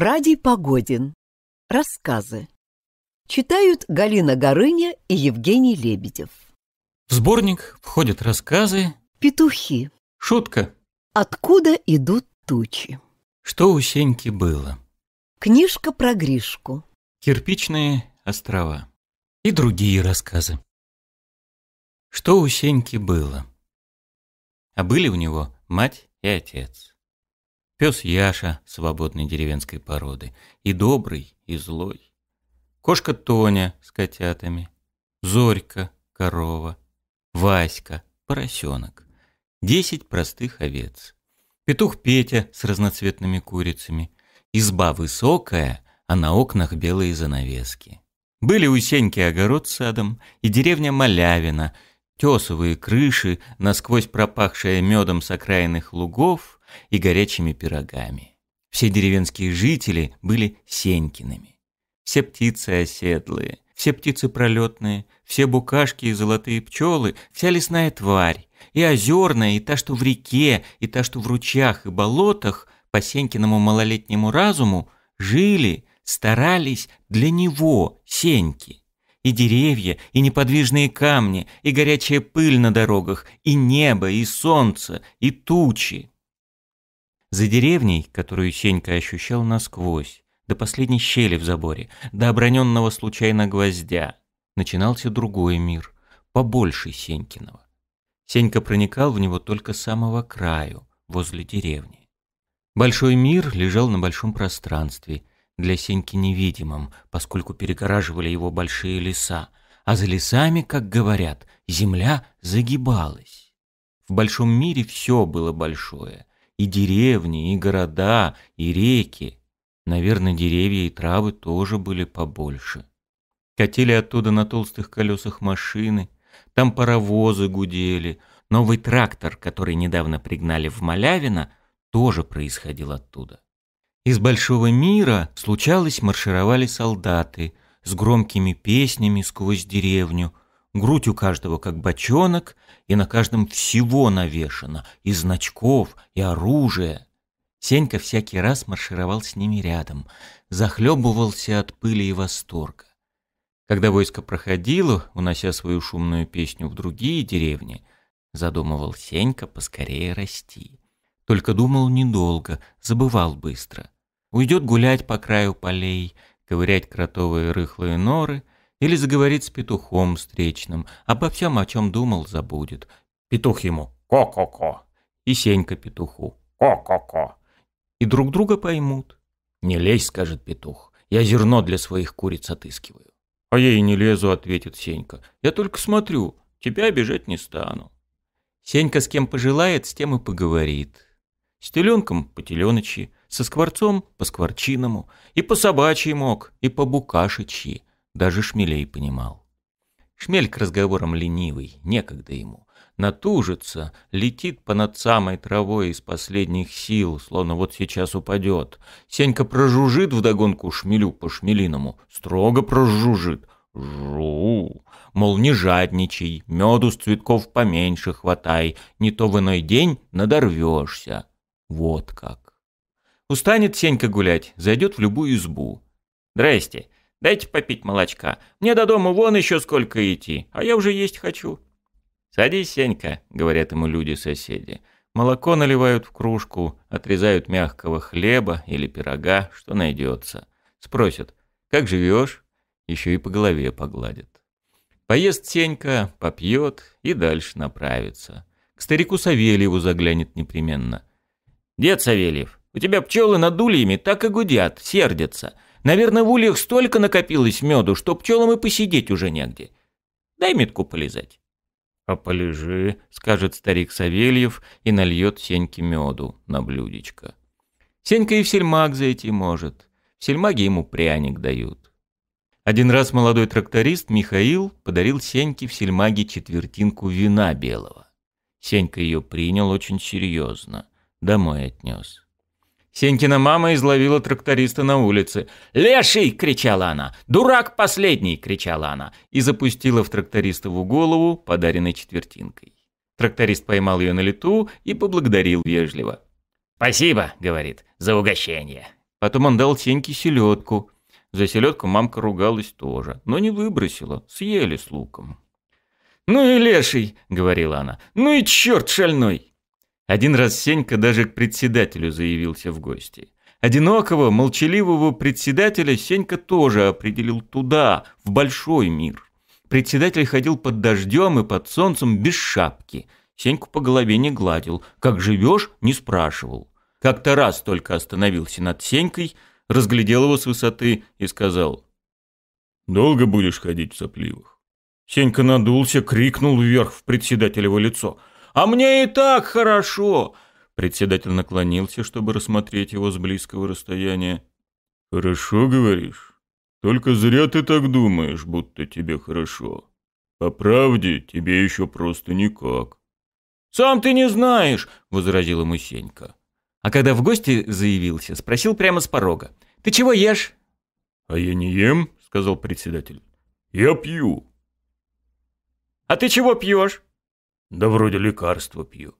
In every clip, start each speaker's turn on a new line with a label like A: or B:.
A: Радий Погодин. Рассказы. Читают Галина Горыня и Евгений Лебедев.
B: В сборник входят рассказы.
A: Петухи.
B: Шутка.
A: Откуда идут тучи?
B: Что у Сеньки было?
A: Книжка про Гришку.
B: Кирпичные острова. И другие рассказы. Что у Сеньки было? А были у него мать и отец. Пес Яша свободной деревенской породы. И добрый, и злой. Кошка Тоня с котятами. Зорька, корова. Васька, поросенок. Десять простых овец. Петух Петя с разноцветными курицами. Изба высокая, а на окнах белые занавески. Были у Сеньки огород с садом и деревня Малявина, тесовые крыши, насквозь пропахшая медом с окраинных лугов — и горячими пирогами. Все деревенские жители были Сенькиными. Все птицы оседлые, все птицы пролетные, все букашки и золотые пчелы, вся лесная тварь, и озерная, и та, что в реке, и та, что в ручьях и болотах, по Сенькиному малолетнему разуму, жили, старались для него, Сеньки. И деревья, и неподвижные камни, и горячая пыль на дорогах, и небо, и солнце, и тучи. За деревней, которую Сенька ощущал насквозь, до последней щели в заборе, до оброненного случайно гвоздя, начинался другой мир, побольше Сенькиного. Сенька проникал в него только с самого краю, возле деревни. Большой мир лежал на большом пространстве, для Сеньки невидимом, поскольку перегораживали его большие леса, а за лесами, как говорят, земля загибалась. В большом мире все было большое, и деревни, и города, и реки. Наверное, деревья и травы тоже были побольше. Катили оттуда на толстых колесах машины, там паровозы гудели. Новый трактор, который недавно пригнали в Малявино, тоже происходил оттуда. Из большого мира, случалось, маршировали солдаты с громкими песнями сквозь деревню, грудь у каждого как бочонок, и на каждом всего навешано, и значков, и оружия. Сенька всякий раз маршировал с ними рядом, захлебывался от пыли и восторга. Когда войско проходило, унося свою шумную песню в другие деревни, задумывал Сенька поскорее расти. Только думал недолго, забывал быстро. Уйдет гулять по краю полей, ковырять кротовые рыхлые норы — или заговорит с петухом встречным, обо всем, о чем думал, забудет. Петух ему «ко-ко-ко» и Сенька петуху «ко-ко-ко». И друг друга поймут. «Не лезь», — скажет петух, — «я зерно для своих куриц отыскиваю». «А я и не лезу», — ответит Сенька. «Я только смотрю, тебя обижать не стану». Сенька с кем пожелает, с тем и поговорит. С теленком по теленочи, со скворцом по скворчиному, и по собачьи мог, и по букашечьи. Даже Шмелей понимал. Шмель к разговорам ленивый, некогда ему. Натужится, летит понад самой травой из последних сил, словно вот сейчас упадет. Сенька прожужжит вдогонку шмелю по шмелиному, строго прожужжит. Жу, мол, не жадничай, меду с цветков поменьше хватай, не то в иной день надорвешься. Вот как. Устанет Сенька гулять, зайдет в любую избу. «Здрасте, Дайте попить молочка. Мне до дома вон еще сколько идти, а я уже есть хочу». «Садись, Сенька», — говорят ему люди-соседи. Молоко наливают в кружку, отрезают мягкого хлеба или пирога, что найдется. Спросят, как живешь? Еще и по голове погладят. Поест Сенька, попьет и дальше направится. К старику Савельеву заглянет непременно. «Дед Савельев, у тебя пчелы над ульями так и гудят, сердятся. Наверное, в ульях столько накопилось меду, что пчелам и посидеть уже негде. Дай метку полезать. «А полежи», — скажет старик Савельев и нальет Сеньке меду на блюдечко. Сенька и в сельмаг зайти может. В сельмаге ему пряник дают. Один раз молодой тракторист Михаил подарил Сеньке в сельмаге четвертинку вина белого. Сенька ее принял очень серьезно, домой отнес. Сенькина мама изловила тракториста на улице. «Леший!» — кричала она. «Дурак последний!» — кричала она. И запустила в трактористову голову, подаренной четвертинкой. Тракторист поймал ее на лету и поблагодарил вежливо. «Спасибо», — говорит, — «за угощение». Потом он дал Сеньке селедку. За селедку мамка ругалась тоже, но не выбросила, съели с луком. «Ну и леший», — говорила она, — «ну и черт шальной». Один раз Сенька даже к председателю заявился в гости. Одинокого, молчаливого председателя Сенька тоже определил туда, в большой мир. Председатель ходил под дождем и под солнцем без шапки. Сеньку по голове не гладил. Как живешь, не спрашивал. Как-то раз только остановился над Сенькой, разглядел его с высоты и сказал. «Долго будешь ходить в сопливых?» Сенька надулся, крикнул вверх в председателево лицо. «А мне и так хорошо!» Председатель наклонился, чтобы рассмотреть его с близкого расстояния. «Хорошо, говоришь? Только зря ты так думаешь, будто тебе хорошо. По правде, тебе еще просто никак». «Сам ты не знаешь», — возразил ему Сенька. А когда в гости заявился, спросил прямо с порога. «Ты чего ешь?» «А я не ем», — сказал председатель. «Я пью». «А ты чего пьешь?» «Да вроде лекарства пью».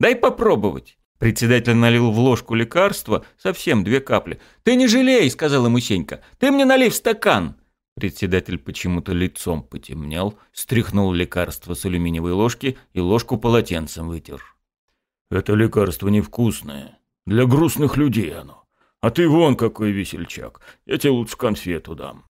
B: «Дай попробовать». Председатель налил в ложку лекарства, совсем две капли. «Ты не жалей», — сказал ему Сенька. «Ты мне налей в стакан». Председатель почему-то лицом потемнел, стряхнул лекарство с алюминиевой ложки и ложку полотенцем вытер. «Это лекарство невкусное. Для грустных людей оно. А ты вон какой весельчак. Я тебе лучше конфету дам».